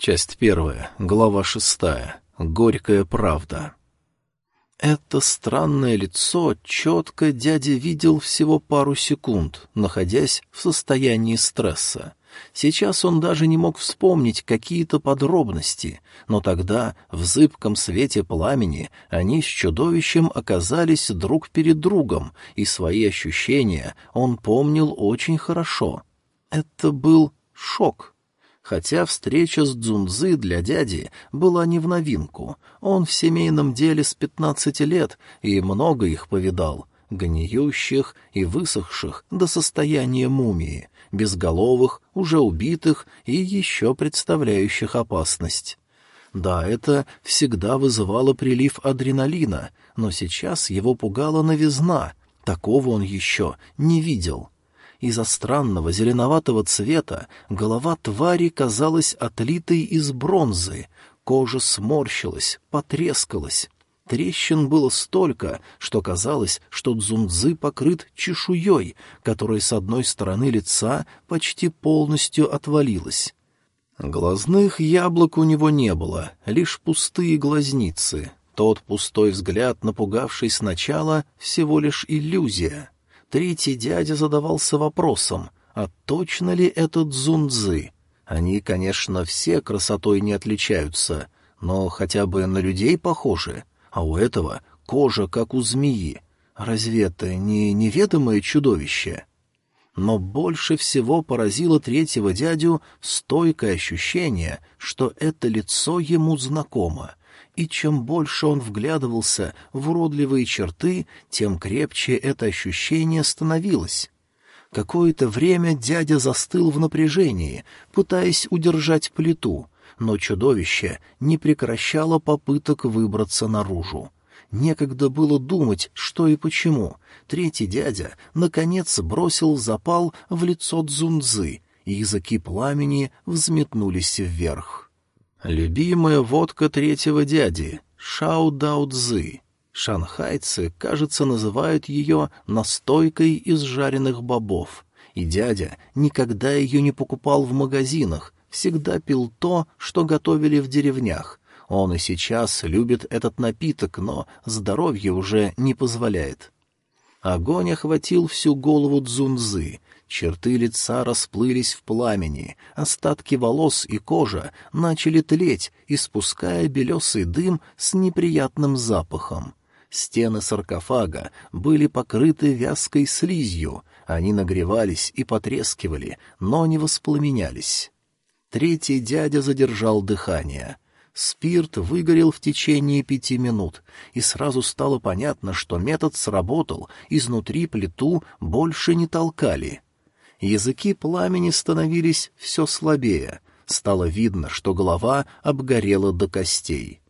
Часть первая, глава шестая. Горькая правда. Это странное лицо четко дядя видел всего пару секунд, находясь в состоянии стресса. Сейчас он даже не мог вспомнить какие-то подробности, но тогда, в зыбком свете пламени, они с чудовищем оказались друг перед другом, и свои ощущения он помнил очень хорошо. Это был шок. Хотя встреча с Дзунзы для дяди была не в новинку. Он в семейном деле с пятнадцати лет и много их повидал, гниющих и высохших до состояния мумии, безголовых, уже убитых и еще представляющих опасность. Да, это всегда вызывало прилив адреналина, но сейчас его пугала новизна, такого он еще не видел. Из-за странного зеленоватого цвета голова твари казалась отлитой из бронзы, кожа сморщилась, потрескалась. Трещин было столько, что казалось, что Дзунзы покрыт чешуей, которая с одной стороны лица почти полностью отвалилась. Глазных яблок у него не было, лишь пустые глазницы. Тот пустой взгляд, напугавший сначала, всего лишь иллюзия. Третий дядя задавался вопросом, а точно ли это дзунзы? Они, конечно, все красотой не отличаются, но хотя бы на людей похожи, а у этого кожа, как у змеи. Разве это не неведомое чудовище? Но больше всего поразило третьего дядю стойкое ощущение, что это лицо ему знакомо и чем больше он вглядывался в уродливые черты, тем крепче это ощущение становилось. Какое-то время дядя застыл в напряжении, пытаясь удержать плиту, но чудовище не прекращало попыток выбраться наружу. Некогда было думать, что и почему. Третий дядя, наконец, бросил запал в лицо Дзунзы, и языки пламени взметнулись вверх. Любимая водка третьего дяди — Шао Дао Цзы. Шанхайцы, кажется, называют ее настойкой из жареных бобов. И дядя никогда ее не покупал в магазинах, всегда пил то, что готовили в деревнях. Он и сейчас любит этот напиток, но здоровье уже не позволяет. Огонь охватил всю голову Дзунзы, Черты лица расплылись в пламени, остатки волос и кожа начали тлеть, испуская белесый дым с неприятным запахом. Стены саркофага были покрыты вязкой слизью, они нагревались и потрескивали, но не воспламенялись. Третий дядя задержал дыхание. Спирт выгорел в течение пяти минут, и сразу стало понятно, что метод сработал, изнутри плиту больше не толкали — языки пламени становились все слабее. Стало видно, что голова обгорела до костей.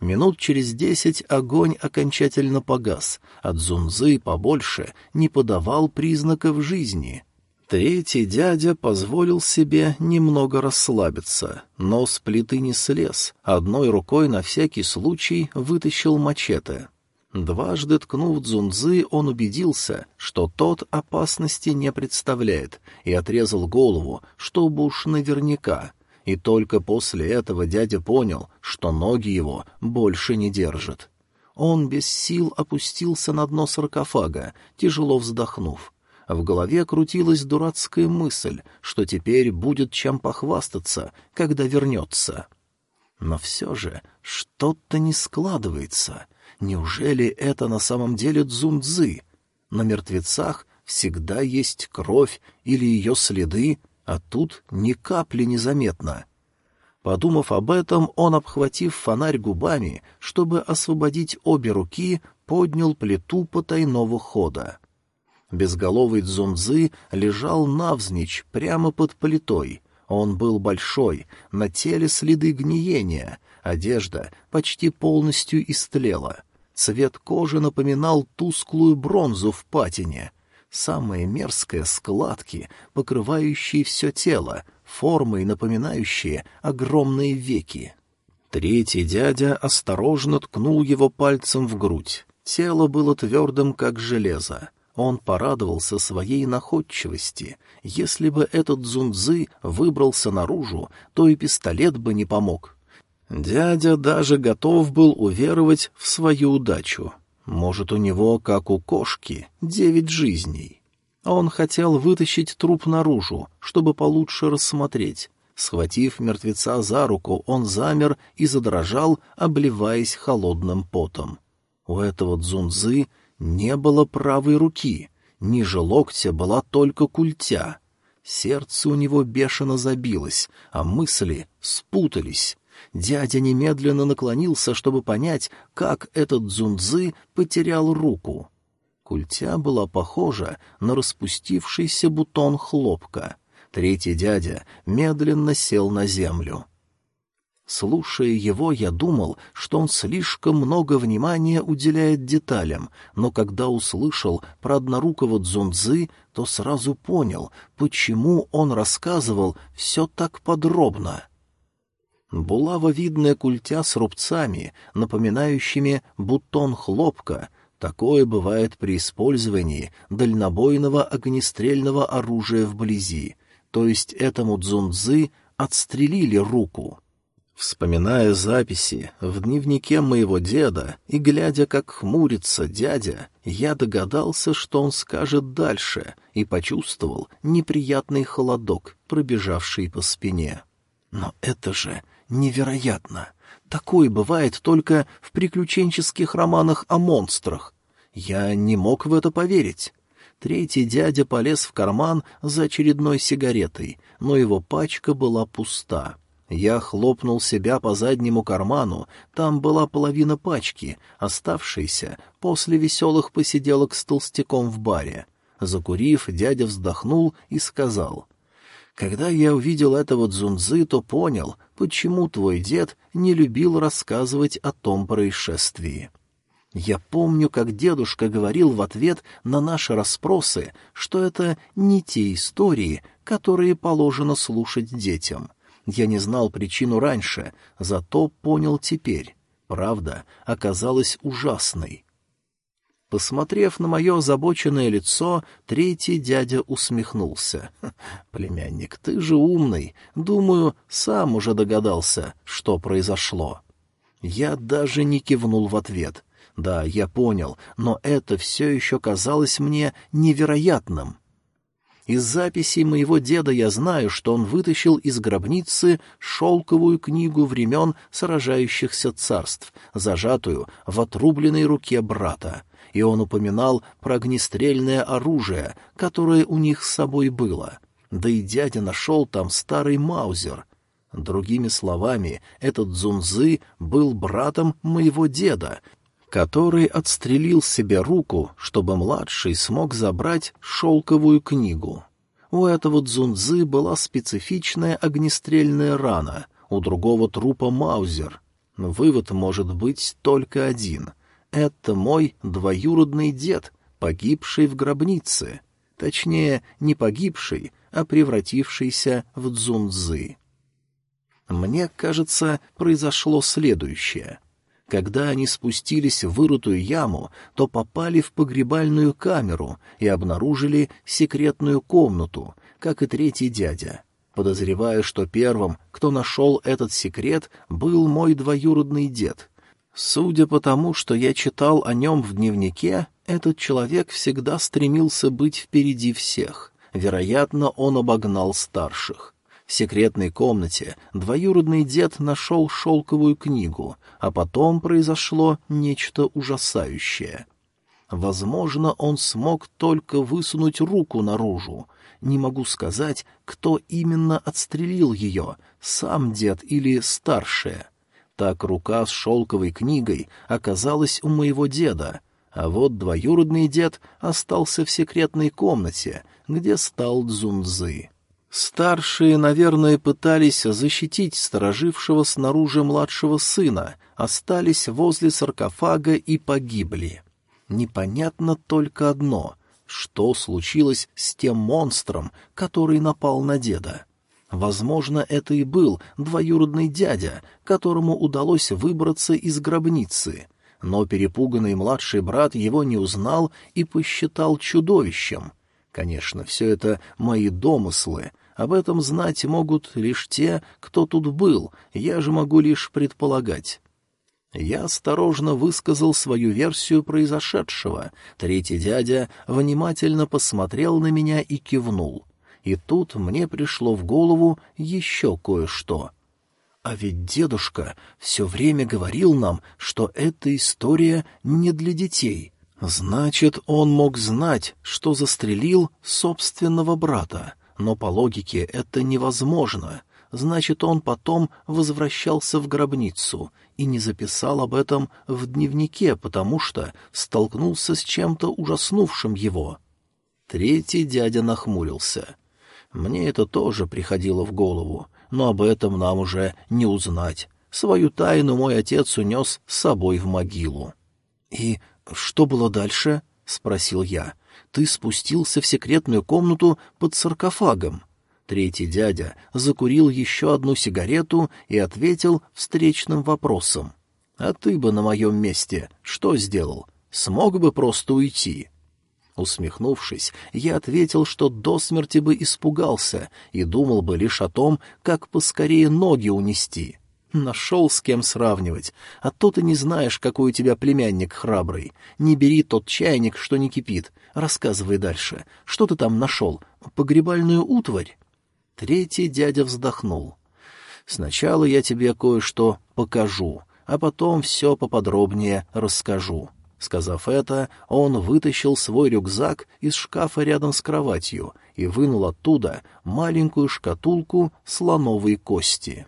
Минут через десять огонь окончательно погас, а Дзунзы побольше не подавал признаков жизни. Третий дядя позволил себе немного расслабиться, но с плиты не слез, одной рукой на всякий случай вытащил мачете. Дважды ткнув Дзунзы, он убедился, что тот опасности не представляет, и отрезал голову, чтобы уж наверняка. И только после этого дядя понял, что ноги его больше не держат. Он без сил опустился на дно саркофага, тяжело вздохнув. В голове крутилась дурацкая мысль, что теперь будет чем похвастаться, когда вернется. Но все же что-то не складывается — Неужели это на самом деле Цзуньцзы? На мертвецах всегда есть кровь или ее следы, а тут ни капли не заметно. Подумав об этом, он, обхватив фонарь губами, чтобы освободить обе руки, поднял плиту потайного хода. Безголовый Цзуньцзы лежал навзничь, прямо под плитой. Он был большой, на теле следы гниения, одежда почти полностью истлела. Цвет кожи напоминал тусклую бронзу в патине. Самые мерзкие складки, покрывающие все тело, формой напоминающие огромные веки. Третий дядя осторожно ткнул его пальцем в грудь. Тело было твердым, как железо. Он порадовался своей находчивости. Если бы этот Дзунзы выбрался наружу, то и пистолет бы не помог. Дядя даже готов был уверовать в свою удачу. Может, у него, как у кошки, девять жизней. Он хотел вытащить труп наружу, чтобы получше рассмотреть. Схватив мертвеца за руку, он замер и задрожал, обливаясь холодным потом. У этого дзунзы не было правой руки, ниже локтя была только культя. Сердце у него бешено забилось, а мысли спутались. Дядя немедленно наклонился, чтобы понять, как этот дзунзы потерял руку. Культя была похожа на распустившийся бутон хлопка. Третий дядя медленно сел на землю. Слушая его, я думал, что он слишком много внимания уделяет деталям, но когда услышал про однорукого Дзунзы, то сразу понял, почему он рассказывал все так подробно. Булавовидная культя с рубцами, напоминающими бутон хлопка, такое бывает при использовании дальнобойного огнестрельного оружия вблизи, то есть этому Дзунзы отстрелили руку. Вспоминая записи в дневнике моего деда и глядя, как хмурится дядя, я догадался, что он скажет дальше, и почувствовал неприятный холодок, пробежавший по спине. Но это же невероятно! Такое бывает только в приключенческих романах о монстрах. Я не мог в это поверить. Третий дядя полез в карман за очередной сигаретой, но его пачка была пуста. Я хлопнул себя по заднему карману, там была половина пачки, оставшейся после веселых посиделок с толстяком в баре. Закурив, дядя вздохнул и сказал, «Когда я увидел этого дзунзы, то понял, почему твой дед не любил рассказывать о том происшествии». Я помню, как дедушка говорил в ответ на наши расспросы, что это не те истории, которые положено слушать детям — я не знал причину раньше, зато понял теперь. Правда оказалась ужасной. Посмотрев на мое озабоченное лицо, третий дядя усмехнулся. «Племянник, ты же умный. Думаю, сам уже догадался, что произошло». Я даже не кивнул в ответ. Да, я понял, но это все еще казалось мне невероятным. Из записей моего деда я знаю, что он вытащил из гробницы шелковую книгу времен сражающихся царств, зажатую в отрубленной руке брата, и он упоминал про огнестрельное оружие, которое у них с собой было. Да и дядя нашел там старый маузер. Другими словами, этот Дзунзы был братом моего деда, который отстрелил себе руку, чтобы младший смог забрать шелковую книгу. У этого дзунзы была специфичная огнестрельная рана, у другого трупа маузер. Вывод может быть только один. Это мой двоюродный дед, погибший в гробнице. Точнее, не погибший, а превратившийся в дзунзы. Мне кажется, произошло следующее — когда они спустились в вырытую яму, то попали в погребальную камеру и обнаружили секретную комнату, как и третий дядя. Подозреваю, что первым, кто нашел этот секрет, был мой двоюродный дед. Судя по тому, что я читал о нем в дневнике, этот человек всегда стремился быть впереди всех. Вероятно, он обогнал старших. В секретной комнате двоюродный дед нашел шелковую книгу, а потом произошло нечто ужасающее. Возможно, он смог только высунуть руку наружу. Не могу сказать, кто именно отстрелил ее, сам дед или старшая. Так рука с шелковой книгой оказалась у моего деда, а вот двоюродный дед остался в секретной комнате, где стал Дзунзы. Старшие, наверное, пытались защитить сторожившего снаружи младшего сына, остались возле саркофага и погибли. Непонятно только одно — что случилось с тем монстром, который напал на деда. Возможно, это и был двоюродный дядя, которому удалось выбраться из гробницы. но перепуганный младший брат его не узнал и посчитал чудовищем. Конечно, все это мои домыслы, об этом знать могут лишь те, кто тут был, я же могу лишь предполагать. Я осторожно высказал свою версию произошедшего. Третий дядя внимательно посмотрел на меня и кивнул. И тут мне пришло в голову еще кое-что. А ведь дедушка все время говорил нам, что эта история не для детей. Значит, он мог знать, что застрелил собственного брата. Но по логике это невозможно. Значит, он потом возвращался в гробницу и не записал об этом в дневнике, потому что столкнулся с чем-то ужаснувшим его. Третий дядя нахмурился. Мне это тоже приходило в голову, но об этом нам уже не узнать. Свою тайну мой отец унес с собой в могилу. — И что было дальше? — спросил я. — Ты спустился в секретную комнату под саркофагом. Третий дядя закурил еще одну сигарету и ответил встречным вопросом. — А ты бы на моем месте что сделал? Смог бы просто уйти? Усмехнувшись, я ответил, что до смерти бы испугался и думал бы лишь о том, как поскорее ноги унести. Нашел с кем сравнивать, а то ты не знаешь, какой у тебя племянник храбрый. Не бери тот чайник, что не кипит. Рассказывай дальше. Что ты там нашел? Погребальную утварь? Третий дядя вздохнул. «Сначала я тебе кое-что покажу, а потом все поподробнее расскажу». Сказав это, он вытащил свой рюкзак из шкафа рядом с кроватью и вынул оттуда маленькую шкатулку слоновой кости.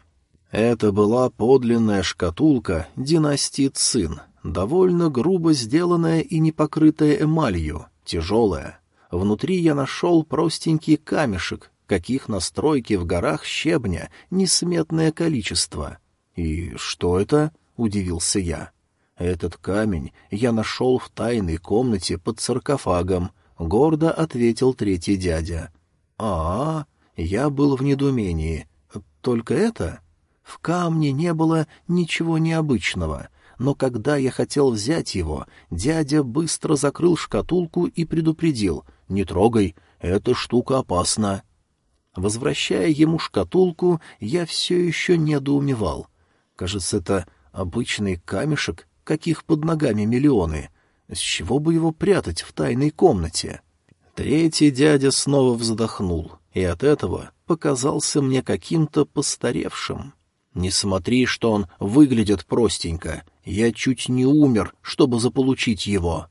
Это была подлинная шкатулка династии Цин, довольно грубо сделанная и не покрытая эмалью, тяжелая. Внутри я нашел простенький камешек, каких на стройке в горах щебня несметное количество. «И что это?» — удивился я. «Этот камень я нашел в тайной комнате под саркофагом», — гордо ответил третий дядя. «А, -а я был в недоумении. Только это?» В камне не было ничего необычного, но когда я хотел взять его, дядя быстро закрыл шкатулку и предупредил «Не трогай, эта штука опасна». Возвращая ему шкатулку, я все еще недоумевал. Кажется, это обычный камешек, каких под ногами миллионы. С чего бы его прятать в тайной комнате? Третий дядя снова вздохнул, и от этого показался мне каким-то постаревшим. Не смотри, что он выглядит простенько. Я чуть не умер, чтобы заполучить его.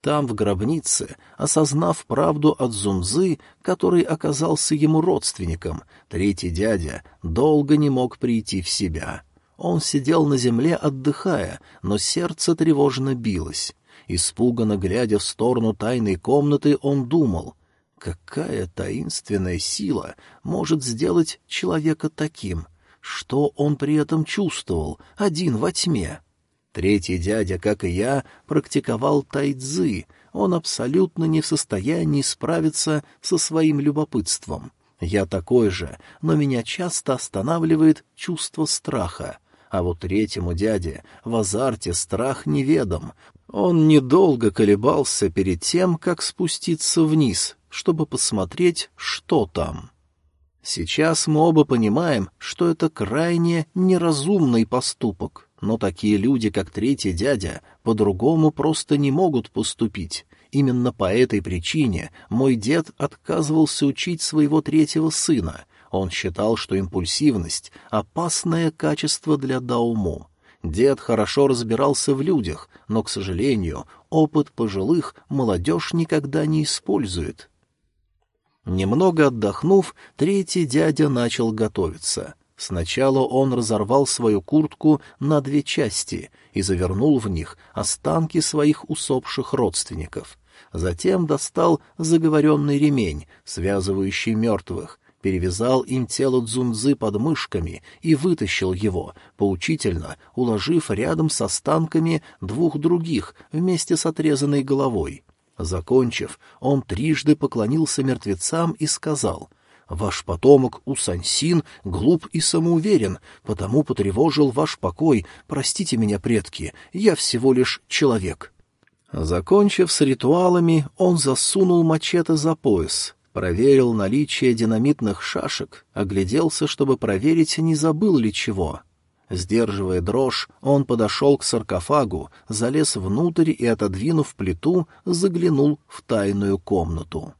Там, в гробнице, осознав правду от Зунзы, который оказался ему родственником, третий дядя долго не мог прийти в себя. Он сидел на земле, отдыхая, но сердце тревожно билось. Испуганно глядя в сторону тайной комнаты, он думал, какая таинственная сила может сделать человека таким? Что он при этом чувствовал, один во тьме? Третий дядя, как и я, практиковал тайцзы, он абсолютно не в состоянии справиться со своим любопытством. Я такой же, но меня часто останавливает чувство страха. А вот третьему дяде в азарте страх неведом. Он недолго колебался перед тем, как спуститься вниз, чтобы посмотреть, что там. Сейчас мы оба понимаем, что это крайне неразумный поступок. Но такие люди, как третий дядя, по-другому просто не могут поступить. Именно по этой причине мой дед отказывался учить своего третьего сына. Он считал, что импульсивность — опасное качество для Дауму. Дед хорошо разбирался в людях, но, к сожалению, опыт пожилых молодежь никогда не использует. Немного отдохнув, третий дядя начал готовиться. Сначала он разорвал свою куртку на две части и завернул в них останки своих усопших родственников. Затем достал заговоренный ремень, связывающий мертвых, перевязал им тело Дзунзы под мышками и вытащил его, поучительно уложив рядом с останками двух других вместе с отрезанной головой. Закончив, он трижды поклонился мертвецам и сказал — Ваш потомок Усансин глуп и самоуверен, потому потревожил ваш покой. Простите меня, предки, я всего лишь человек». Закончив с ритуалами, он засунул мачете за пояс, проверил наличие динамитных шашек, огляделся, чтобы проверить, не забыл ли чего. Сдерживая дрожь, он подошел к саркофагу, залез внутрь и, отодвинув плиту, заглянул в тайную комнату.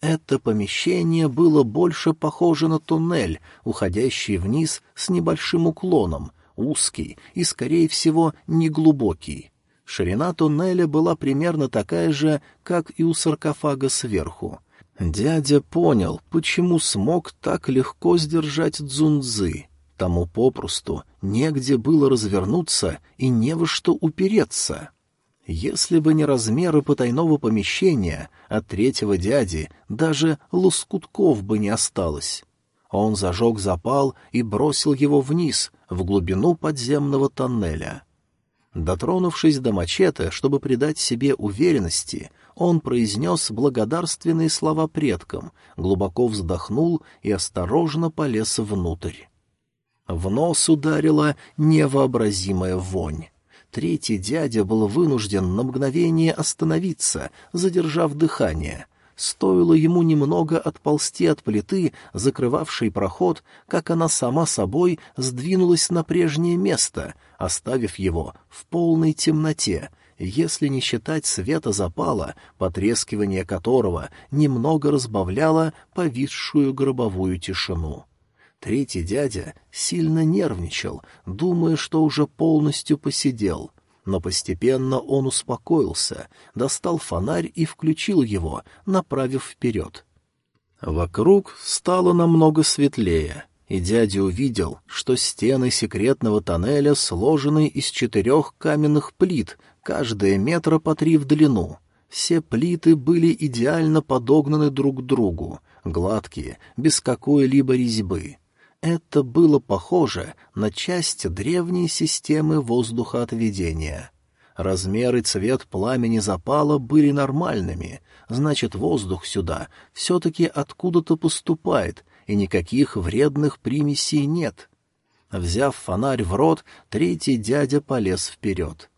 Это помещение было больше похоже на туннель, уходящий вниз с небольшим уклоном, узкий и, скорее всего, неглубокий. Ширина туннеля была примерно такая же, как и у саркофага сверху. Дядя понял, почему смог так легко сдержать дзунзы. Тому попросту негде было развернуться и не во что упереться. Если бы не размеры потайного помещения, от третьего дяди даже лоскутков бы не осталось. Он зажег запал и бросил его вниз, в глубину подземного тоннеля. Дотронувшись до мачете, чтобы придать себе уверенности, он произнес благодарственные слова предкам, глубоко вздохнул и осторожно полез внутрь. В нос ударила невообразимая вонь. Третий дядя был вынужден на мгновение остановиться, задержав дыхание. Стоило ему немного отползти от плиты, закрывавшей проход, как она сама собой сдвинулась на прежнее место, оставив его в полной темноте, если не считать света запала, потрескивание которого немного разбавляло повисшую гробовую тишину. Третий дядя сильно нервничал, думая, что уже полностью посидел. Но постепенно он успокоился, достал фонарь и включил его, направив вперед. Вокруг стало намного светлее, и дядя увидел, что стены секретного тоннеля сложены из четырех каменных плит, каждая метра по три в длину. Все плиты были идеально подогнаны друг к другу, гладкие, без какой-либо резьбы. Это было похоже на часть древней системы воздухоотведения. Размер и цвет пламени запала были нормальными, значит, воздух сюда все-таки откуда-то поступает, и никаких вредных примесей нет. Взяв фонарь в рот, третий дядя полез вперед.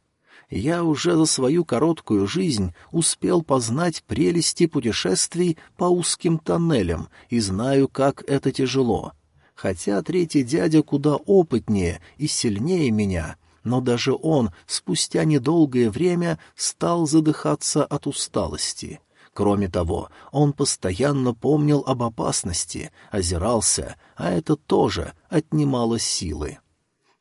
Я уже за свою короткую жизнь успел познать прелести путешествий по узким тоннелям и знаю, как это тяжело — Хотя третий дядя куда опытнее и сильнее меня, но даже он спустя недолгое время стал задыхаться от усталости. Кроме того, он постоянно помнил об опасности, озирался, а это тоже отнимало силы.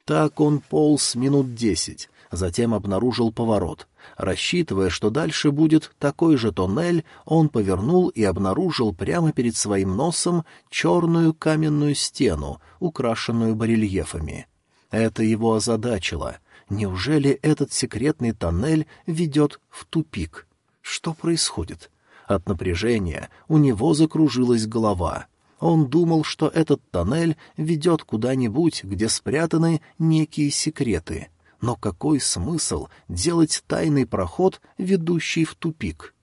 Так он полз минут десять, затем обнаружил поворот. Рассчитывая, что дальше будет такой же тоннель, он повернул и обнаружил прямо перед своим носом черную каменную стену, украшенную барельефами. Это его озадачило. Неужели этот секретный тоннель ведет в тупик? Что происходит? От напряжения у него закружилась голова. Он думал, что этот тоннель ведет куда-нибудь, где спрятаны некие секреты — но какой смысл делать тайный проход, ведущий в тупик?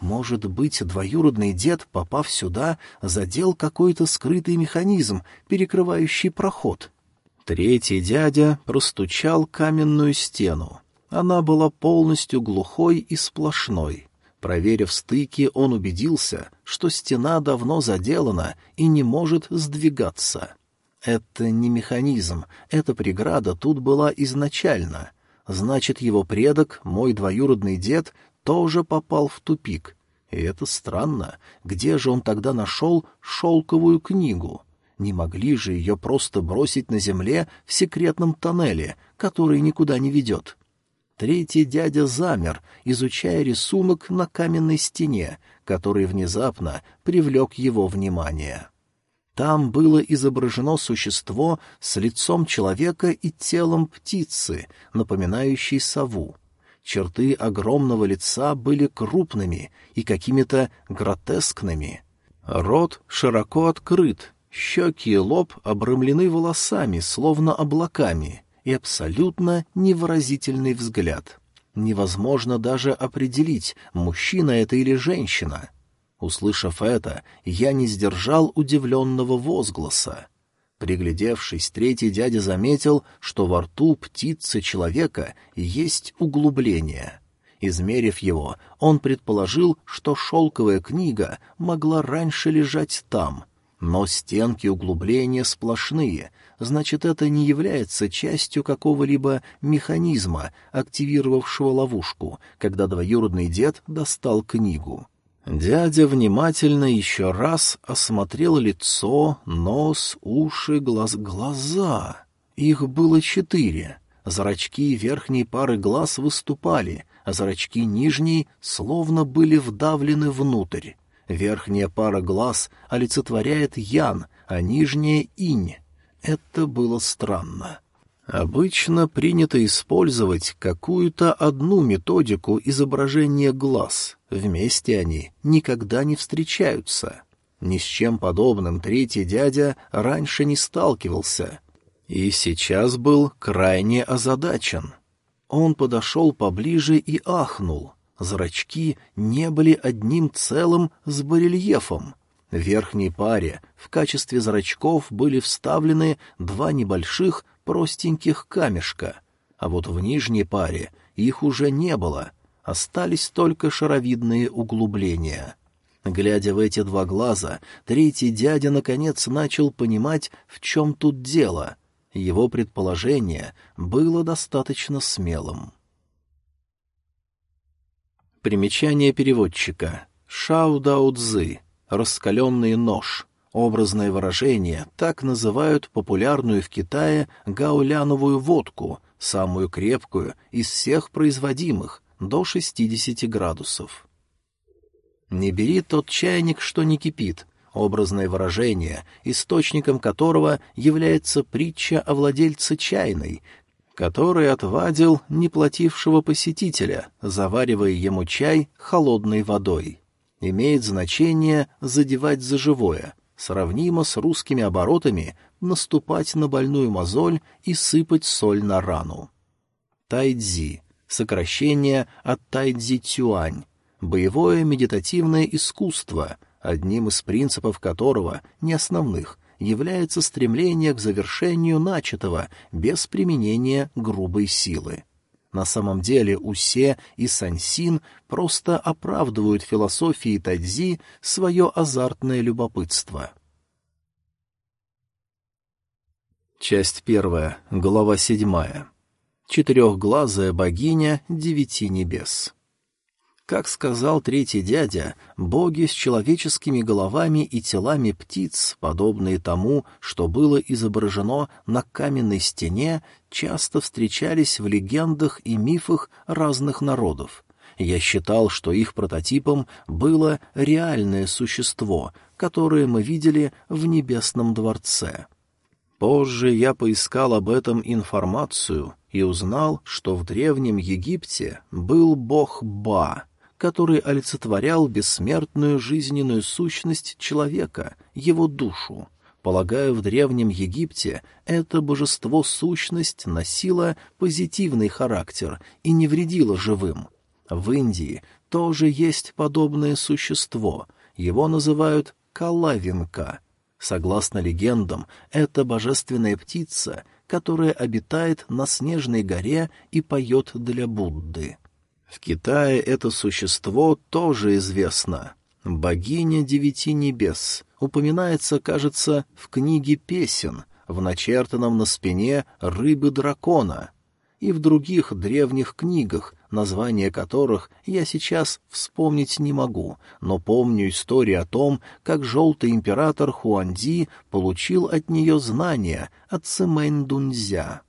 Может быть, двоюродный дед, попав сюда, задел какой-то скрытый механизм, перекрывающий проход? Третий дядя простучал каменную стену. Она была полностью глухой и сплошной. Проверив стыки, он убедился, что стена давно заделана и не может сдвигаться. Это не механизм, эта преграда тут была изначально. Значит, его предок, мой двоюродный дед, тоже попал в тупик. И это странно. Где же он тогда нашел шелковую книгу? Не могли же ее просто бросить на земле в секретном тоннеле, который никуда не ведет. Третий дядя замер, изучая рисунок на каменной стене, который внезапно привлек его внимание. Там было изображено существо с лицом человека и телом птицы, напоминающей сову. Черты огромного лица были крупными и какими-то гротескными. Рот широко открыт, щеки и лоб обрамлены волосами, словно облаками, и абсолютно невыразительный взгляд. Невозможно даже определить, мужчина это или женщина — Услышав это, я не сдержал удивленного возгласа. Приглядевшись, третий дядя заметил, что во рту птицы человека есть углубление. Измерив его, он предположил, что шелковая книга могла раньше лежать там, но стенки углубления сплошные, значит, это не является частью какого-либо механизма, активировавшего ловушку, когда двоюродный дед достал книгу. Дядя внимательно еще раз осмотрел лицо, нос, уши, глаз... глаза. Их было четыре. Зрачки верхней пары глаз выступали, а зрачки нижней словно были вдавлены внутрь. Верхняя пара глаз олицетворяет ян, а нижняя — инь. Это было странно. Обычно принято использовать какую-то одну методику изображения глаз. Вместе они никогда не встречаются. Ни с чем подобным третий дядя раньше не сталкивался. И сейчас был крайне озадачен. Он подошел поближе и ахнул. Зрачки не были одним целым с барельефом. В верхней паре в качестве зрачков были вставлены два небольших простеньких камешка, а вот в нижней паре их уже не было, остались только шаровидные углубления. Глядя в эти два глаза, третий дядя наконец начал понимать, в чем тут дело. Его предположение было достаточно смелым. Примечание переводчика. Шао Дао Цзы. Раскаленный нож. Образное выражение так называют популярную в Китае гауляновую водку, самую крепкую из всех производимых, до 60 градусов. «Не бери тот чайник, что не кипит», образное выражение, источником которого является притча о владельце чайной, который отвадил неплатившего посетителя, заваривая ему чай холодной водой. Имеет значение задевать за живое, сравнимо с русскими оборотами наступать на больную мозоль и сыпать соль на рану. Тайцзи — сокращение от тайцзи-тюань, боевое медитативное искусство, одним из принципов которого, не основных, является стремление к завершению начатого без применения грубой силы. На самом деле Усе и Сансин просто оправдывают философии Тадзи свое азартное любопытство. Часть первая, глава седьмая. Четырехглазая богиня девяти небес. Как сказал третий дядя, боги с человеческими головами и телами птиц, подобные тому, что было изображено на каменной стене, часто встречались в легендах и мифах разных народов. Я считал, что их прототипом было реальное существо, которое мы видели в небесном дворце. Позже я поискал об этом информацию и узнал, что в Древнем Египте был бог Ба — который олицетворял бессмертную жизненную сущность человека, его душу. Полагаю, в Древнем Египте это божество-сущность носило позитивный характер и не вредило живым. В Индии тоже есть подобное существо, его называют Калавинка. Согласно легендам, это божественная птица, которая обитает на снежной горе и поет для Будды. В Китае это существо тоже известно. Богиня девяти небес упоминается, кажется, в книге песен, в начертанном на спине рыбы-дракона, и в других древних книгах, названия которых я сейчас вспомнить не могу, но помню историю о том, как желтый император Хуанди получил от нее знания от Цимэнь-Дунзя.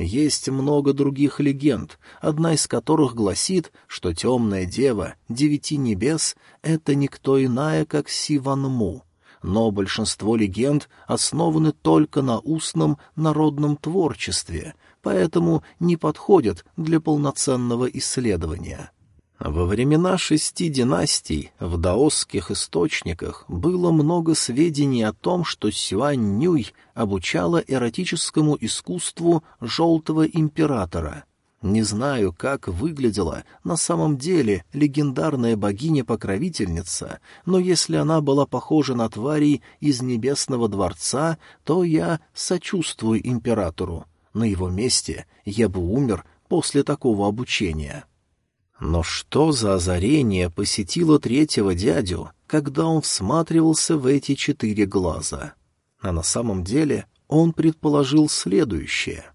Есть много других легенд, одна из которых гласит, что темная дева девяти небес — это никто иная, как Сиванму. Но большинство легенд основаны только на устном народном творчестве, поэтому не подходят для полноценного исследования. Во времена шести династий в даосских источниках было много сведений о том, что Сюань-Нюй обучала эротическому искусству желтого императора. Не знаю, как выглядела на самом деле легендарная богиня-покровительница, но если она была похожа на тварей из небесного дворца, то я сочувствую императору. На его месте я бы умер после такого обучения. Но что за озарение посетило третьего дядю, когда он всматривался в эти четыре глаза? А на самом деле он предположил следующее —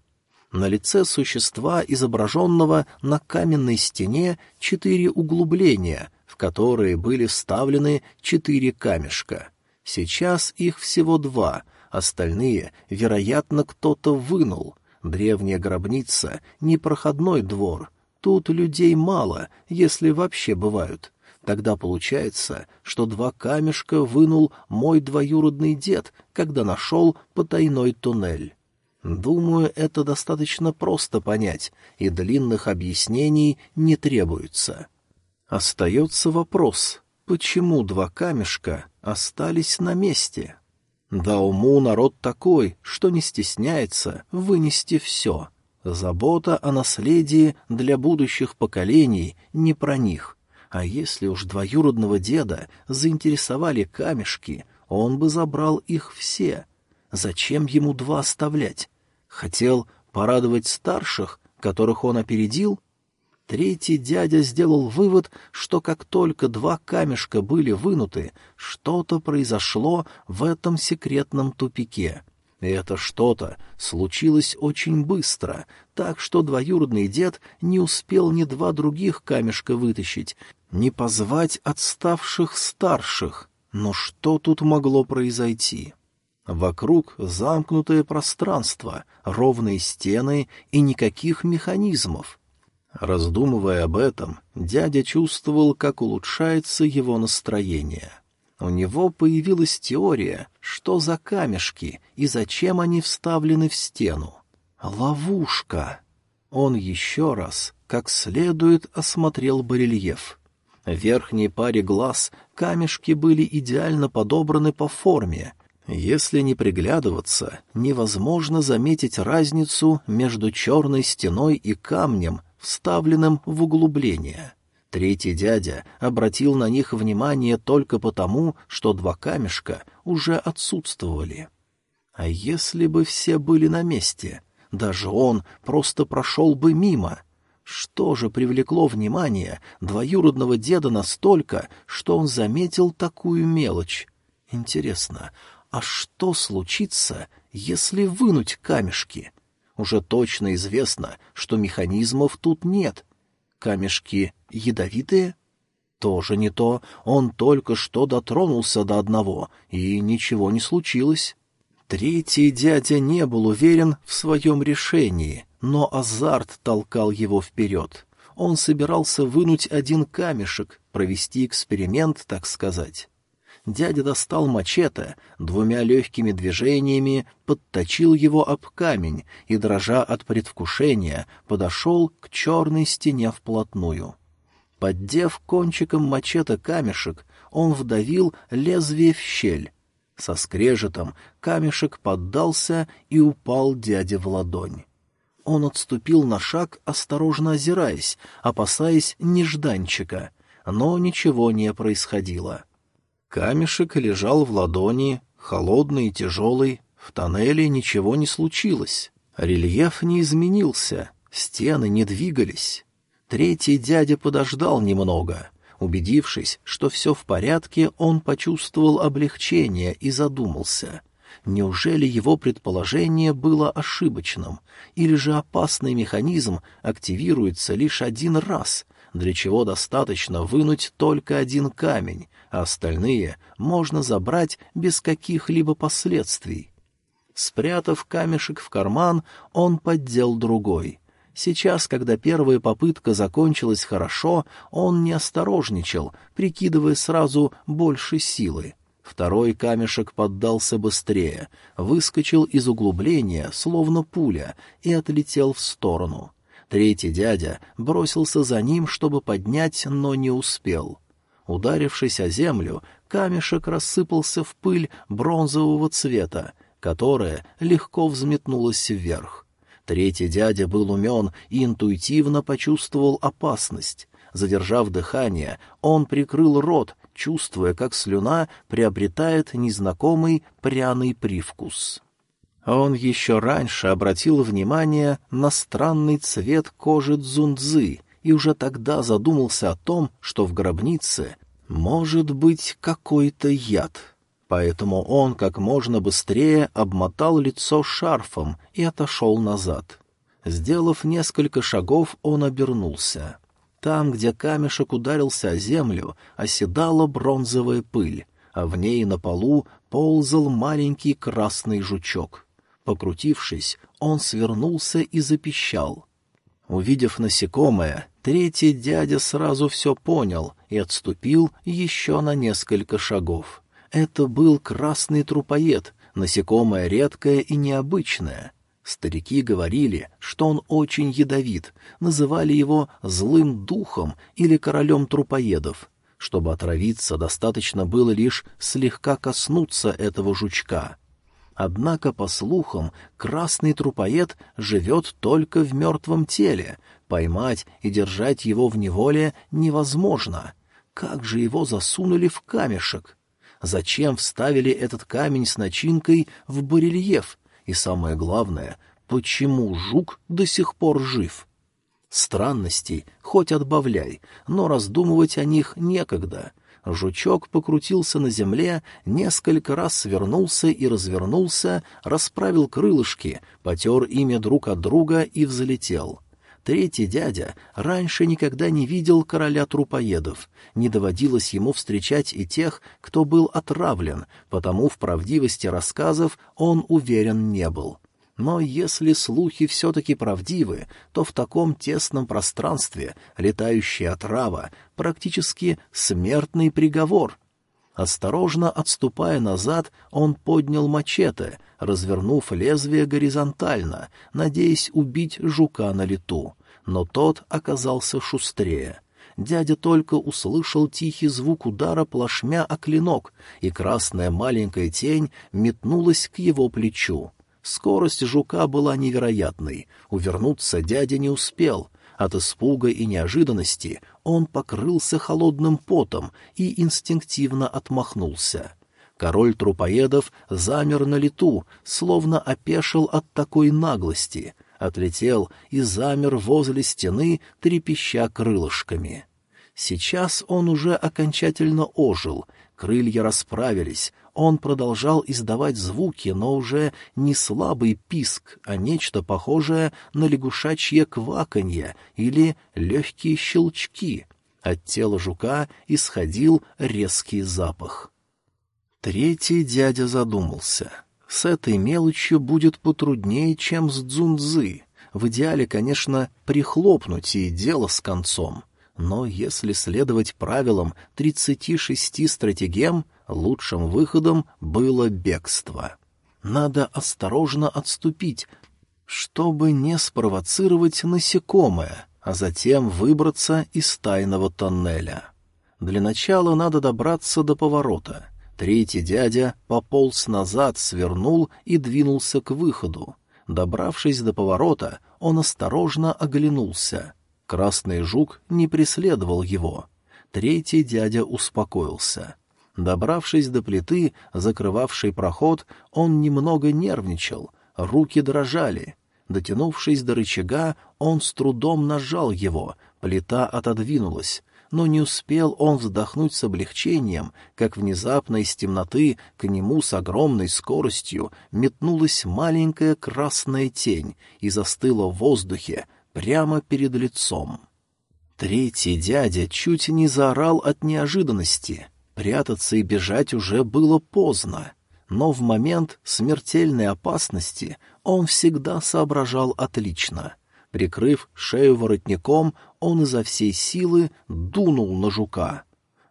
на лице существа, изображенного на каменной стене, четыре углубления, в которые были вставлены четыре камешка. Сейчас их всего два, остальные, вероятно, кто-то вынул. Древняя гробница — непроходной двор. Тут людей мало, если вообще бывают. Тогда получается, что два камешка вынул мой двоюродный дед, когда нашел потайной туннель. Думаю, это достаточно просто понять, и длинных объяснений не требуется. Остается вопрос, почему два камешка остались на месте? Да уму народ такой, что не стесняется вынести все. Забота о наследии для будущих поколений не про них. А если уж двоюродного деда заинтересовали камешки, он бы забрал их все. Зачем ему два оставлять? Хотел порадовать старших, которых он опередил? Третий дядя сделал вывод, что как только два камешка были вынуты, что-то произошло в этом секретном тупике. И это что-то случилось очень быстро, так что двоюродный дед не успел ни два других камешка вытащить, ни позвать отставших старших. Но что тут могло произойти? Вокруг замкнутое пространство, ровные стены и никаких механизмов. Раздумывая об этом, дядя чувствовал, как улучшается его настроение. У него появилась теория, что за камешки и зачем они вставлены в стену. Ловушка! Он еще раз, как следует, осмотрел барельеф. В верхней паре глаз камешки были идеально подобраны по форме — если не приглядываться, невозможно заметить разницу между черной стеной и камнем, вставленным в углубление. Третий дядя обратил на них внимание только потому, что два камешка уже отсутствовали. А если бы все были на месте? Даже он просто прошел бы мимо. Что же привлекло внимание двоюродного деда настолько, что он заметил такую мелочь? Интересно, а что случится, если вынуть камешки? Уже точно известно, что механизмов тут нет. Камешки ядовитые? Тоже не то. Он только что дотронулся до одного, и ничего не случилось. Третий дядя не был уверен в своем решении, но азарт толкал его вперед. Он собирался вынуть один камешек, провести эксперимент, так сказать дядя достал мачете, двумя легкими движениями подточил его об камень и, дрожа от предвкушения, подошел к черной стене вплотную. Поддев кончиком мачете камешек, он вдавил лезвие в щель. Со скрежетом камешек поддался и упал дяде в ладонь. Он отступил на шаг, осторожно озираясь, опасаясь нежданчика, но ничего не происходило. Камешек лежал в ладони, холодный и тяжелый. В тоннеле ничего не случилось. Рельеф не изменился, стены не двигались. Третий дядя подождал немного. Убедившись, что все в порядке, он почувствовал облегчение и задумался. Неужели его предположение было ошибочным? Или же опасный механизм активируется лишь один раз, для чего достаточно вынуть только один камень, а остальные можно забрать без каких-либо последствий. Спрятав камешек в карман, он поддел другой. Сейчас, когда первая попытка закончилась хорошо, он не осторожничал, прикидывая сразу больше силы. Второй камешек поддался быстрее, выскочил из углубления, словно пуля, и отлетел в сторону. Третий дядя бросился за ним, чтобы поднять, но не успел. Ударившись о землю, камешек рассыпался в пыль бронзового цвета, которая легко взметнулась вверх. Третий дядя был умен и интуитивно почувствовал опасность. Задержав дыхание, он прикрыл рот, чувствуя, как слюна приобретает незнакомый пряный привкус. Он еще раньше обратил внимание на странный цвет кожи Цзунцзы и уже тогда задумался о том, что в гробнице может быть какой-то яд. Поэтому он как можно быстрее обмотал лицо шарфом и отошел назад. Сделав несколько шагов, он обернулся. Там, где камешек ударился о землю, оседала бронзовая пыль, а в ней на полу ползал маленький красный жучок. Покрутившись, он свернулся и запищал. Увидев насекомое, третий дядя сразу все понял и отступил еще на несколько шагов. Это был красный трупоед, насекомое редкое и необычное. Старики говорили, что он очень ядовит, называли его злым духом или королем трупоедов. Чтобы отравиться, достаточно было лишь слегка коснуться этого жучка. Однако, по слухам, красный трупоед живет только в мертвом теле, поймать и держать его в неволе невозможно. Как же его засунули в камешек? Зачем вставили этот камень с начинкой в барельеф? И самое главное, почему жук до сих пор жив? Странностей хоть отбавляй, но раздумывать о них некогда. Жучок покрутился на земле, несколько раз свернулся и развернулся, расправил крылышки, потер ими друг от друга и взлетел. Третий дядя раньше никогда не видел короля трупоедов, не доводилось ему встречать и тех, кто был отравлен, потому в правдивости рассказов он уверен не был. Но если слухи все-таки правдивы, то в таком тесном пространстве летающая отрава практически смертный приговор. Осторожно отступая назад, он поднял мачете, развернув лезвие горизонтально, надеясь убить жука на лету. Но тот оказался шустрее. Дядя только услышал тихий звук удара плашмя о клинок, и красная маленькая тень метнулась к его плечу. Скорость жука была невероятной, увернуться дядя не успел, от испуга и неожиданности он покрылся холодным потом и инстинктивно отмахнулся. Король трупоедов замер на лету, словно опешил от такой наглости, отлетел и замер возле стены, трепеща крылышками. Сейчас он уже окончательно ожил, крылья расправились, он продолжал издавать звуки, но уже не слабый писк, а нечто похожее на лягушачье кваканье или легкие щелчки. От тела жука исходил резкий запах. Третий дядя задумался. С этой мелочью будет потруднее, чем с дзунзы. В идеале, конечно, прихлопнуть и дело с концом. Но если следовать правилам тридцати шести стратегем, Лучшим выходом было бегство. Надо осторожно отступить, чтобы не спровоцировать насекомое, а затем выбраться из тайного тоннеля. Для начала надо добраться до поворота. Третий дядя пополз назад, свернул и двинулся к выходу. Добравшись до поворота, он осторожно оглянулся. Красный жук не преследовал его. Третий дядя успокоился. Добравшись до плиты, закрывавшей проход, он немного нервничал, руки дрожали. Дотянувшись до рычага, он с трудом нажал его, плита отодвинулась. Но не успел он вздохнуть с облегчением, как внезапно из темноты к нему с огромной скоростью метнулась маленькая красная тень и застыла в воздухе прямо перед лицом. Третий дядя чуть не заорал от неожиданности — Прятаться и бежать уже было поздно, но в момент смертельной опасности он всегда соображал отлично. Прикрыв шею воротником, он изо всей силы дунул на жука.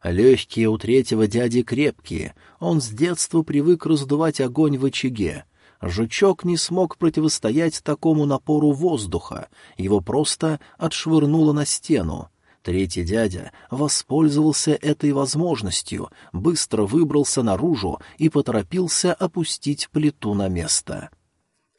Легкие у третьего дяди крепкие, он с детства привык раздувать огонь в очаге. Жучок не смог противостоять такому напору воздуха, его просто отшвырнуло на стену. Третий дядя воспользовался этой возможностью, быстро выбрался наружу и поторопился опустить плиту на место.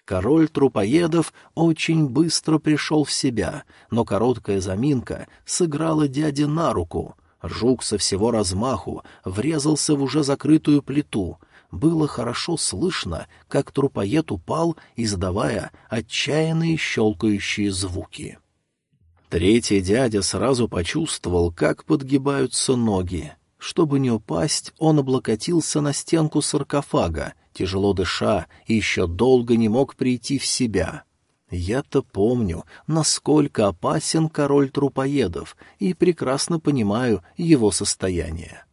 Король трупоедов очень быстро пришел в себя, но короткая заминка сыграла дяде на руку. Жук со всего размаху врезался в уже закрытую плиту. Было хорошо слышно, как трупоед упал, издавая отчаянные щелкающие звуки. Третий дядя сразу почувствовал, как подгибаются ноги. Чтобы не упасть, он облокотился на стенку саркофага, тяжело дыша, и еще долго не мог прийти в себя. Я-то помню, насколько опасен король трупоедов, и прекрасно понимаю его состояние.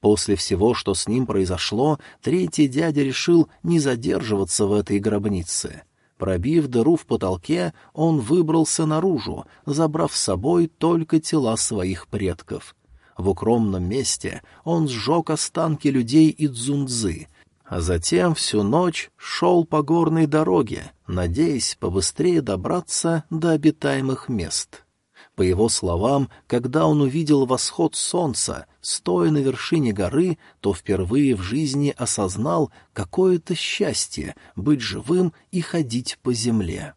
После всего, что с ним произошло, третий дядя решил не задерживаться в этой гробнице. Пробив дыру в потолке, он выбрался наружу, забрав с собой только тела своих предков. В укромном месте он сжег останки людей и дзунзы, а затем всю ночь шел по горной дороге, надеясь побыстрее добраться до обитаемых мест. По его словам, когда он увидел восход солнца, стоя на вершине горы, то впервые в жизни осознал какое-то счастье быть живым и ходить по земле.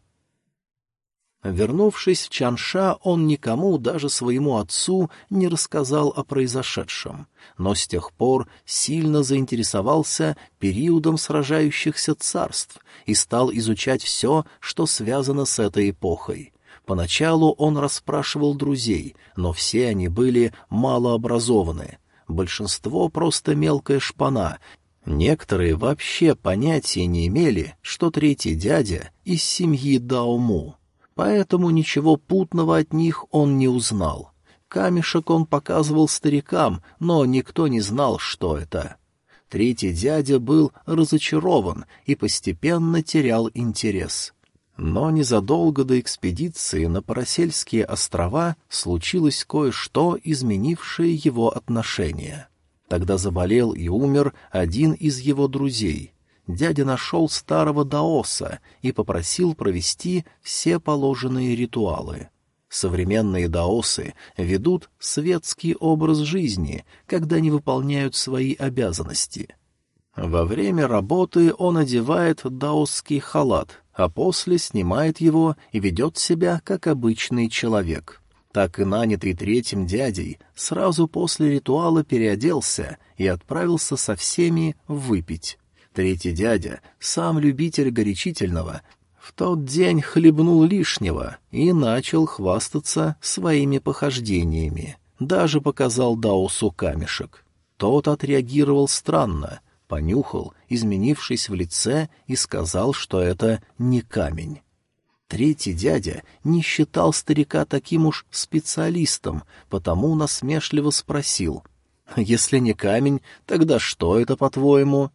Вернувшись в Чанша, он никому, даже своему отцу, не рассказал о произошедшем, но с тех пор сильно заинтересовался периодом сражающихся царств и стал изучать все, что связано с этой эпохой. Поначалу он расспрашивал друзей, но все они были малообразованы. Большинство просто мелкая шпана, некоторые вообще понятия не имели, что третий дядя из семьи Дауму поэтому ничего путного от них он не узнал. Камешек он показывал старикам, но никто не знал, что это. Третий дядя был разочарован и постепенно терял интерес. Но незадолго до экспедиции на Парасельские острова случилось кое-что, изменившее его отношение. Тогда заболел и умер один из его друзей — дядя нашел старого даоса и попросил провести все положенные ритуалы. Современные даосы ведут светский образ жизни, когда не выполняют свои обязанности. Во время работы он одевает даосский халат, а после снимает его и ведет себя как обычный человек. Так и нанятый третьим дядей сразу после ритуала переоделся и отправился со всеми выпить. Третий дядя, сам любитель горячительного, в тот день хлебнул лишнего и начал хвастаться своими похождениями. Даже показал Даусу камешек. Тот отреагировал странно, понюхал, изменившись в лице, и сказал, что это не камень. Третий дядя не считал старика таким уж специалистом, потому насмешливо спросил, «Если не камень, тогда что это, по-твоему?»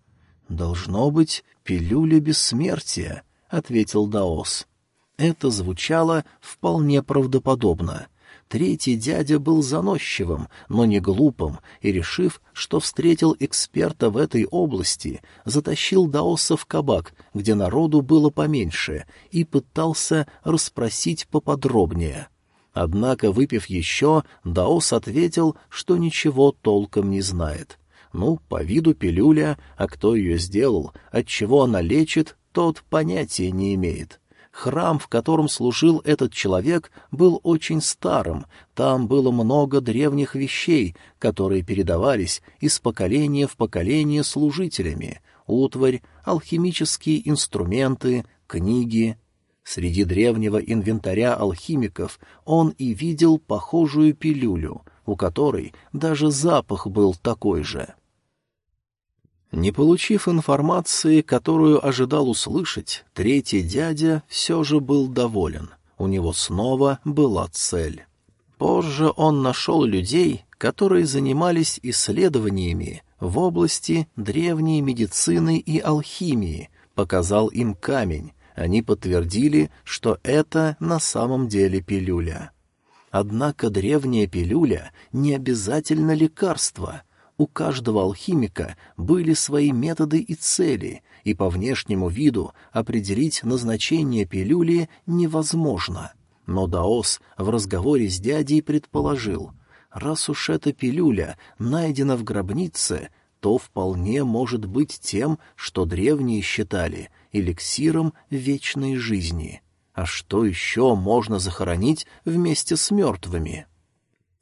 «Должно быть, пилюля бессмертия», — ответил Даос. Это звучало вполне правдоподобно. Третий дядя был заносчивым, но не глупым, и, решив, что встретил эксперта в этой области, затащил Даоса в кабак, где народу было поменьше, и пытался расспросить поподробнее. Однако, выпив еще, Даос ответил, что ничего толком не знает. Ну, по виду пилюля, а кто ее сделал, от чего она лечит, тот понятия не имеет. Храм, в котором служил этот человек, был очень старым, там было много древних вещей, которые передавались из поколения в поколение служителями, утварь, алхимические инструменты, книги. Среди древнего инвентаря алхимиков он и видел похожую пилюлю, у которой даже запах был такой же. Не получив информации, которую ожидал услышать, третий дядя все же был доволен. У него снова была цель. Позже он нашел людей, которые занимались исследованиями в области древней медицины и алхимии, показал им камень. Они подтвердили, что это на самом деле пилюля. Однако древняя пилюля не обязательно лекарство — у каждого алхимика были свои методы и цели, и по внешнему виду определить назначение пилюли невозможно. Но Даос в разговоре с дядей предположил, раз уж эта пилюля найдена в гробнице, то вполне может быть тем, что древние считали эликсиром вечной жизни. А что еще можно захоронить вместе с мертвыми?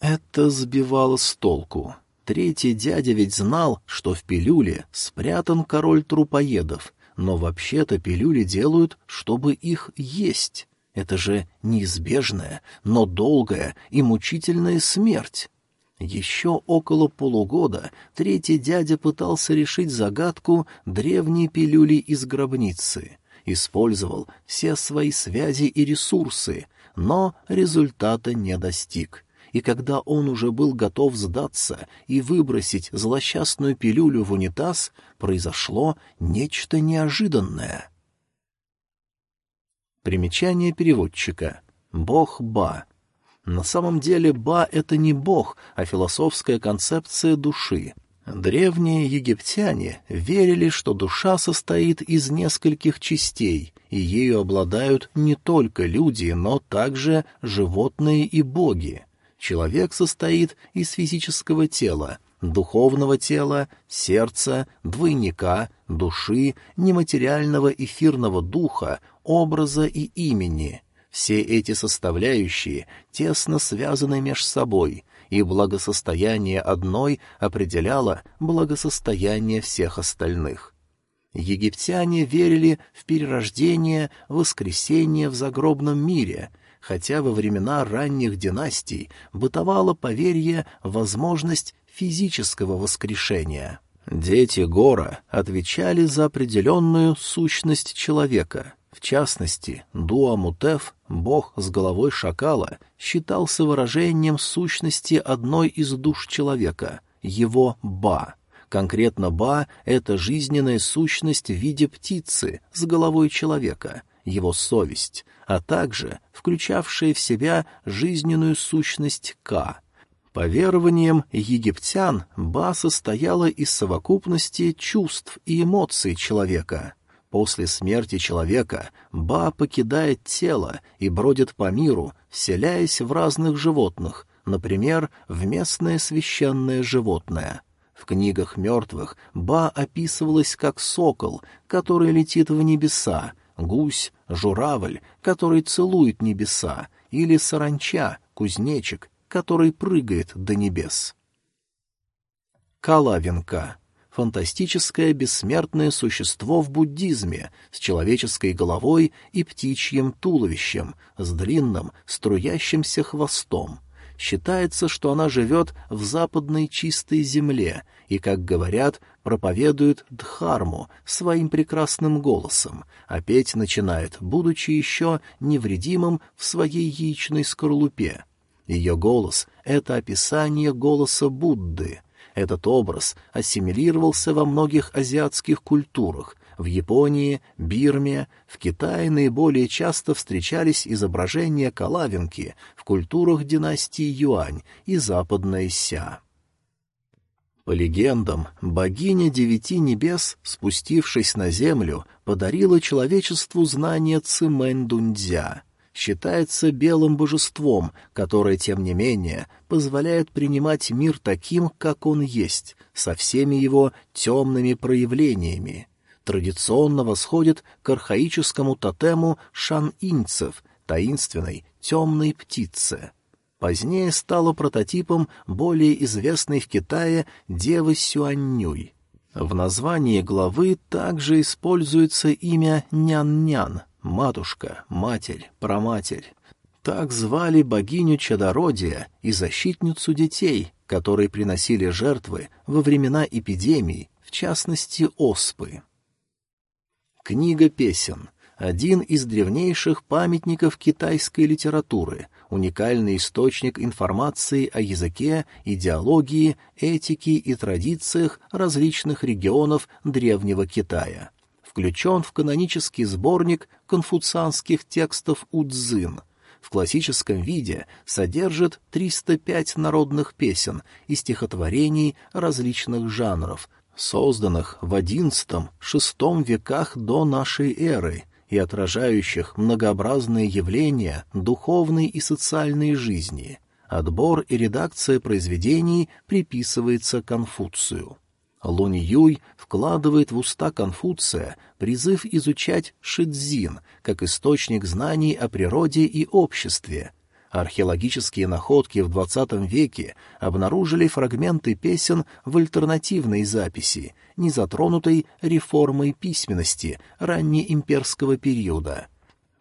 Это сбивало с толку. Третий дядя ведь знал, что в пилюле спрятан король трупоедов, но вообще-то пилюли делают, чтобы их есть. Это же неизбежная, но долгая и мучительная смерть. Еще около полугода третий дядя пытался решить загадку древней пилюли из гробницы. Использовал все свои связи и ресурсы, но результата не достиг. И когда он уже был готов сдаться и выбросить злосчастную пилюлю в унитаз, произошло нечто неожиданное. Примечание переводчика. Бог Ба — на самом деле Ба — это не бог, а философская концепция души. Древние египтяне верили, что душа состоит из нескольких частей, и ею обладают не только люди, но также животные и боги. Человек состоит из физического тела, духовного тела, сердца, двойника, души, нематериального эфирного духа, образа и имени — все эти составляющие тесно связаны между собой, и благосостояние одной определяло благосостояние всех остальных. Египтяне верили в перерождение, воскресение в загробном мире, хотя во времена ранних династий бытовало поверье возможность физического воскрешения. Дети Гора отвечали за определенную сущность человека — в частности, Дуамутеф, бог с головой шакала, считался выражением сущности одной из душ человека, его Ба. Конкретно Ба — это жизненная сущность в виде птицы с головой человека, его совесть, а также включавшая в себя жизненную сущность Ка. По верованиям египтян, Ба состояла из совокупности чувств и эмоций человека — После смерти человека Ба покидает тело и бродит по миру, вселяясь в разных животных, например, в местное священное животное. В книгах мертвых Ба описывалась как сокол, который летит в небеса, гусь, журавль, который целует небеса, или саранча, кузнечик, который прыгает до небес. Калавинка фантастическое бессмертное существо в буддизме с человеческой головой и птичьим туловищем, с длинным, струящимся хвостом. Считается, что она живет в западной чистой земле и, как говорят, проповедует Дхарму своим прекрасным голосом, а петь начинает, будучи еще невредимым в своей яичной скорлупе. Ее голос — это описание голоса Будды — этот образ ассимилировался во многих азиатских культурах. В Японии, Бирме, в Китае наиболее часто встречались изображения калавинки в культурах династии Юань и Западная Ся. По легендам, богиня девяти небес, спустившись на землю, подарила человечеству знание Цимэнь-Дуньцзя — считается белым божеством, которое, тем не менее, позволяет принимать мир таким, как он есть, со всеми его темными проявлениями. Традиционно восходит к архаическому тотему шан-инцев, таинственной темной птице. Позднее стала прототипом более известной в Китае девы Сюаннюй. В названии главы также используется имя Нян-Нян, матушка, матерь, проматерь. Так звали богиню чадородия и защитницу детей, которые приносили жертвы во времена эпидемий, в частности оспы. Книга песен — один из древнейших памятников китайской литературы, уникальный источник информации о языке, идеологии, этике и традициях различных регионов древнего Китая. Включен в канонический сборник конфуцианских текстов Удзин. В классическом виде содержит 305 народных песен и стихотворений различных жанров, созданных в XI-VI веках до нашей эры и отражающих многообразные явления духовной и социальной жизни. Отбор и редакция произведений приписывается Конфуцию. Лунь Юй вкладывает в уста Конфуция призыв изучать шидзин как источник знаний о природе и обществе. Археологические находки в XX веке обнаружили фрагменты песен в альтернативной записи, не затронутой реформой письменности раннеимперского периода.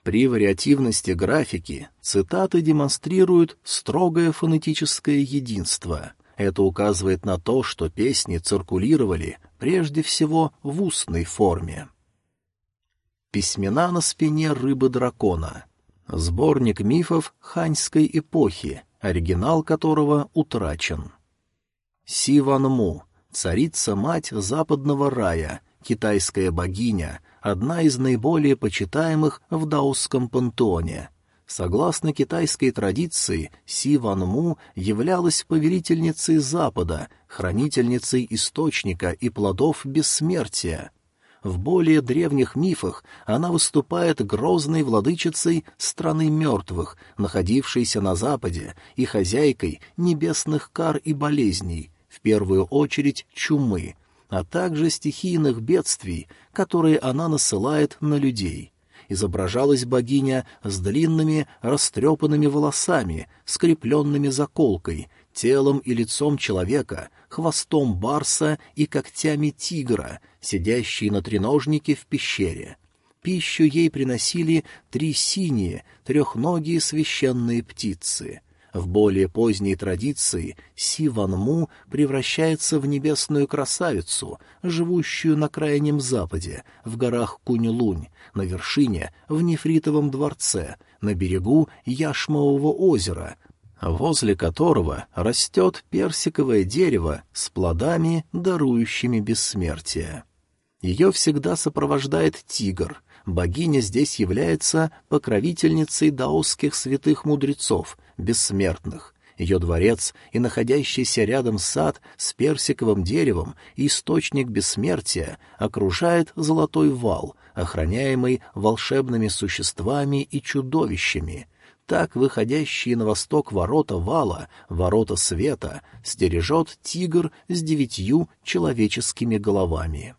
При вариативности графики цитаты демонстрируют строгое фонетическое единство — это указывает на то, что песни циркулировали прежде всего в устной форме. Письмена на спине рыбы-дракона. Сборник мифов ханьской эпохи, оригинал которого утрачен. Сиванму, царица-мать западного рая, китайская богиня, одна из наиболее почитаемых в даосском пантеоне — Согласно китайской традиции, Си Ван Му являлась повелительницей Запада, хранительницей источника и плодов бессмертия. В более древних мифах она выступает грозной владычицей страны мертвых, находившейся на Западе, и хозяйкой небесных кар и болезней, в первую очередь чумы, а также стихийных бедствий, которые она насылает на людей — изображалась богиня с длинными растрепанными волосами, скрепленными заколкой, телом и лицом человека, хвостом барса и когтями тигра, сидящей на треножнике в пещере. Пищу ей приносили три синие, трехногие священные птицы — в более поздней традиции Си Ван Му превращается в небесную красавицу, живущую на крайнем западе, в горах Кунь-Лунь, на вершине, в нефритовом дворце, на берегу Яшмового озера, возле которого растет персиковое дерево с плодами, дарующими бессмертие. Ее всегда сопровождает тигр. Богиня здесь является покровительницей даосских святых мудрецов — бессмертных. Ее дворец и находящийся рядом сад с персиковым деревом и источник бессмертия окружает золотой вал, охраняемый волшебными существами и чудовищами. Так выходящие на восток ворота вала, ворота света, стережет тигр с девятью человеческими головами.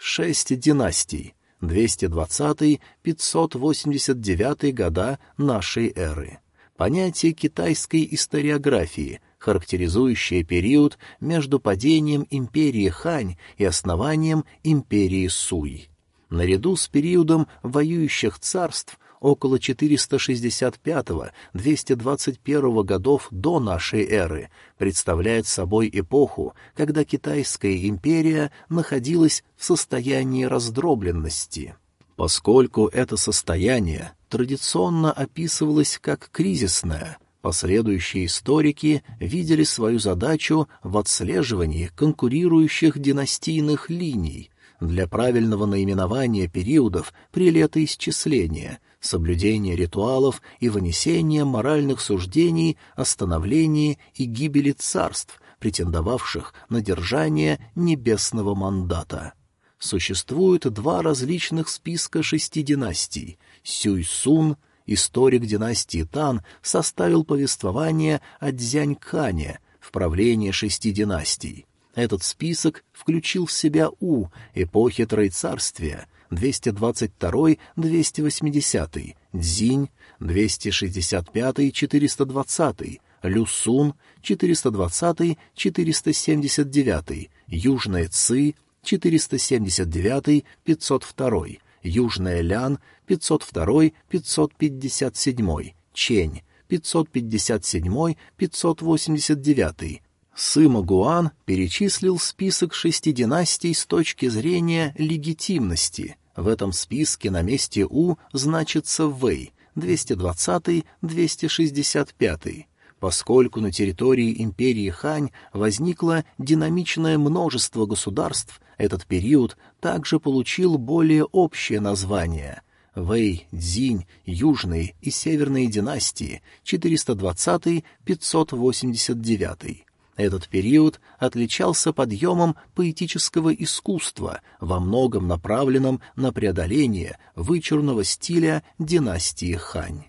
Шесть династий 220-589 года нашей эры. Понятие китайской историографии, характеризующее период между падением империи Хань и основанием империи Суй. Наряду с периодом воюющих царств около 465-221 годов до нашей эры, представляет собой эпоху, когда Китайская империя находилась в состоянии раздробленности. Поскольку это состояние традиционно описывалось как кризисное, последующие историки видели свою задачу в отслеживании конкурирующих династийных линий — для правильного наименования периодов при летоисчислении, соблюдения ритуалов и вынесения моральных суждений о становлении и гибели царств, претендовавших на держание небесного мандата. Существует два различных списка шести династий. Сюй-Сун, историк династии Тан, составил повествование о Дзянькане в правлении шести династий. Этот список включил в себя У, эпохи Троецарствия, 222-280, Дзинь, 265-420, Люсун, 420-479, Южная Ци, 479-502, Южная Лян, 502-557, Чень, 557-589, Сыма Гуан перечислил список шести династий с точки зрения легитимности. В этом списке на месте У значится Вэй, 220-265. Поскольку на территории империи Хань возникло динамичное множество государств, этот период также получил более общее название — Вэй, Цзинь, Южные и Северные династии, 420-589. Этот период отличался подъемом поэтического искусства, во многом направленным на преодоление вычурного стиля династии Хань.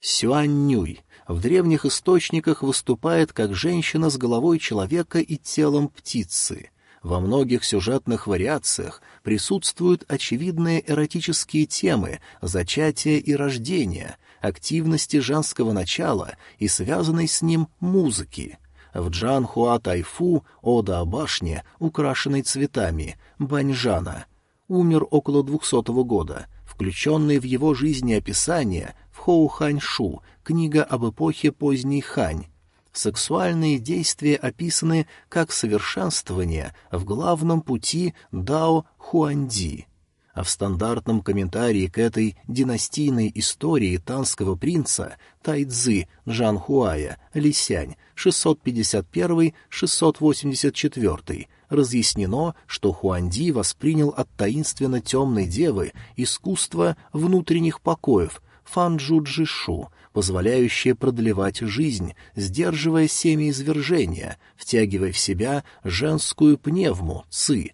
Сюаннюй в древних источниках выступает как женщина с головой человека и телом птицы. Во многих сюжетных вариациях присутствуют очевидные эротические темы зачатия и рождения, активности женского начала и связанной с ним музыки. В Джанхуа Тайфу Ода о башне, украшенной цветами, Баньжана, умер около двухсотого года, включенный в его жизнеописание в Хоуханьшу, книга об эпохе поздней Хань, сексуальные действия описаны как совершенствование в главном пути Дао Хуанди. А в стандартном комментарии к этой династийной истории танского принца Тайцзы Джанхуая Лисянь 651-684 разъяснено, что Хуанди воспринял от таинственно темной девы искусство внутренних покоев Фанджу-Джишу, позволяющее продлевать жизнь, сдерживая семяизвержения, втягивая в себя женскую пневму, ци,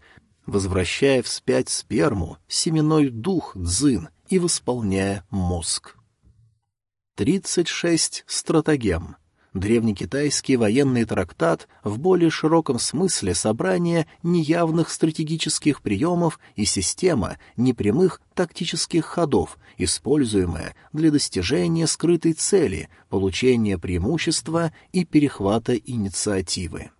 возвращая вспять сперму, семенной дух, дзин и восполняя мозг. 36 стратегем древнекитайский военный трактат в более широком смысле собрание неявных стратегических приемов и система непрямых тактических ходов, используемая для достижения скрытой цели, получения преимущества и перехвата инициативы.